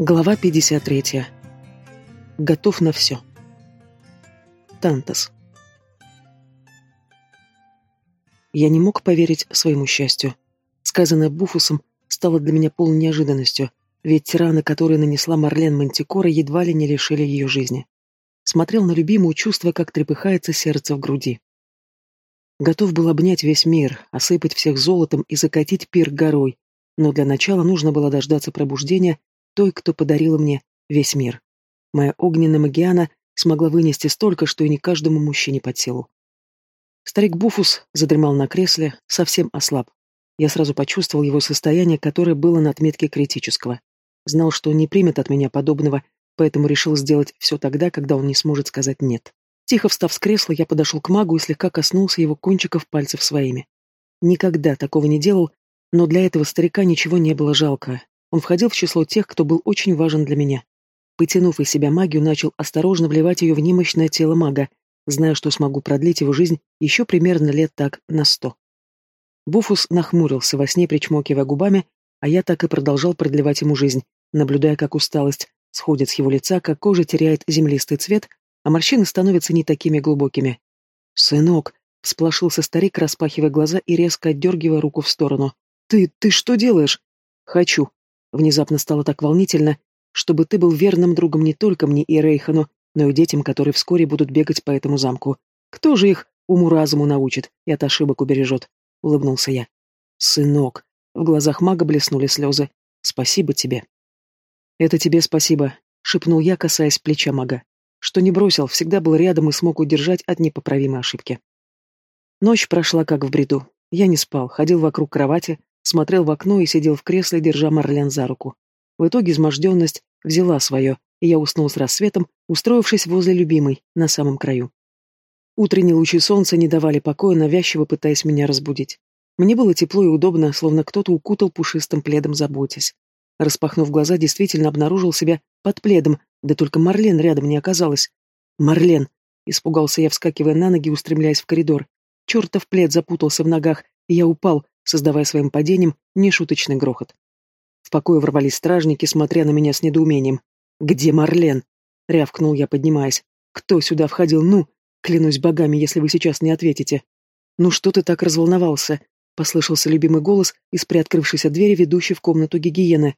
Глава 53. Готов на все. Тантас. Я не мог поверить своему счастью. Сказанное Буфусом стало для меня полной неожиданностью, ведь тираны, которые нанесла Марлен Мантикора, едва ли не лишили ее жизни. Смотрел на любимую, чувство, как трепыхается сердце в груди. Готов был обнять весь мир, осыпать всех золотом и закатить пир горой, но для начала нужно было дождаться пробуждения той, кто подарила мне весь мир. Моя огненная магиана смогла вынести столько, что и не каждому мужчине под силу. Старик Буфус задремал на кресле, совсем ослаб. Я сразу почувствовал его состояние, которое было на отметке критического. Знал, что он не примет от меня подобного, поэтому решил сделать все тогда, когда он не сможет сказать «нет». Тихо встав с кресла, я подошел к магу и слегка коснулся его кончиков пальцев своими. Никогда такого не делал, но для этого старика ничего не было жалко, он входил в число тех, кто был очень важен для меня. Потянув из себя магию, начал осторожно вливать ее в немощное тело мага, зная, что смогу продлить его жизнь еще примерно лет так на сто. Буфус нахмурился во сне, причмокивая губами, а я так и продолжал продлевать ему жизнь, наблюдая, как усталость сходит с его лица, как кожа теряет землистый цвет, а морщины становятся не такими глубокими. «Сынок!» — всплошился старик, распахивая глаза и резко отдергивая руку в сторону. «Ты... ты что делаешь?» «Хочу», Внезапно стало так волнительно, чтобы ты был верным другом не только мне и Рейхану, но и детям, которые вскоре будут бегать по этому замку. Кто же их уму-разуму научит и от ошибок убережет?» — улыбнулся я. «Сынок!» — в глазах мага блеснули слезы. «Спасибо тебе». «Это тебе спасибо», — шепнул я, касаясь плеча мага. «Что не бросил, всегда был рядом и смог удержать от непоправимой ошибки». Ночь прошла как в бреду. Я не спал, ходил вокруг кровати, смотрел в окно и сидел в кресле, держа Марлен за руку. В итоге изможденность взяла свое, и я уснул с рассветом, устроившись возле любимой, на самом краю. Утренние лучи солнца не давали покоя, навязчиво пытаясь меня разбудить. Мне было тепло и удобно, словно кто-то укутал пушистым пледом, заботясь. Распахнув глаза, действительно обнаружил себя под пледом, да только Марлен рядом не оказалась. «Марлен!» — испугался я, вскакивая на ноги, устремляясь в коридор. Чертов плед запутался в ногах, и я упал, создавая своим падением нешуточный грохот. В покое ворвались стражники, смотря на меня с недоумением. «Где Марлен?» — рявкнул я, поднимаясь. «Кто сюда входил? Ну, клянусь богами, если вы сейчас не ответите». «Ну что ты так разволновался?» — послышался любимый голос из приоткрывшейся двери, ведущей в комнату гигиены.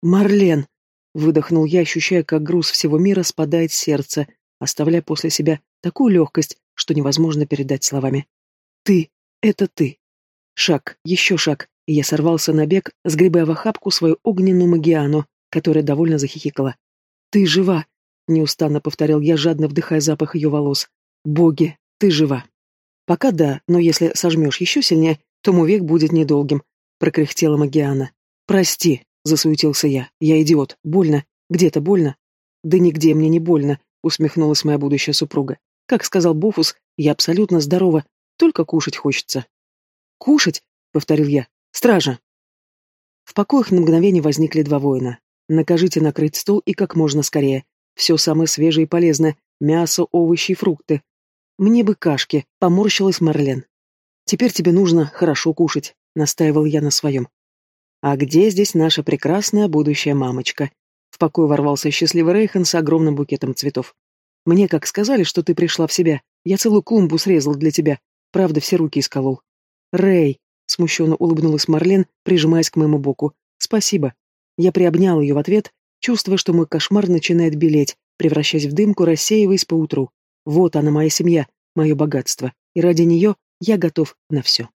«Марлен!» — выдохнул я, ощущая, как груз всего мира спадает с сердца, оставляя после себя такую легкость, что невозможно передать словами. «Ты! Это ты!» Шаг, еще шаг, и я сорвался на бег, сгребая в охапку свою огненную магиану, которая довольно захихикала. «Ты жива!» — неустанно повторял я, жадно вдыхая запах ее волос. «Боги, ты жива!» «Пока да, но если сожмешь еще сильнее, то мой век будет недолгим», — прокряхтела Магиана. «Прости», — засуетился я. «Я идиот. Больно. Где-то больно?» «Да нигде мне не больно», — усмехнулась моя будущая супруга. «Как сказал Бофус, я абсолютно здорова, только кушать хочется». «Кушать?» — повторил я. «Стража!» В покоях на мгновение возникли два воина. «Накажите накрыть стол и как можно скорее. Все самое свежее и полезное. Мясо, овощи и фрукты. Мне бы кашки», — поморщилась Марлен. «Теперь тебе нужно хорошо кушать», — настаивал я на своем. «А где здесь наша прекрасная будущая мамочка?» В покой ворвался счастливый Рейхан с огромным букетом цветов. «Мне как сказали, что ты пришла в себя. Я целую клумбу срезал для тебя. Правда, все руки исколол. «Рэй!» — смущенно улыбнулась Марлен, прижимаясь к моему боку. «Спасибо». Я приобнял ее в ответ, чувствуя, что мой кошмар начинает белеть, превращаясь в дымку, рассеиваясь по утру. Вот она, моя семья, мое богатство, и ради нее я готов на все.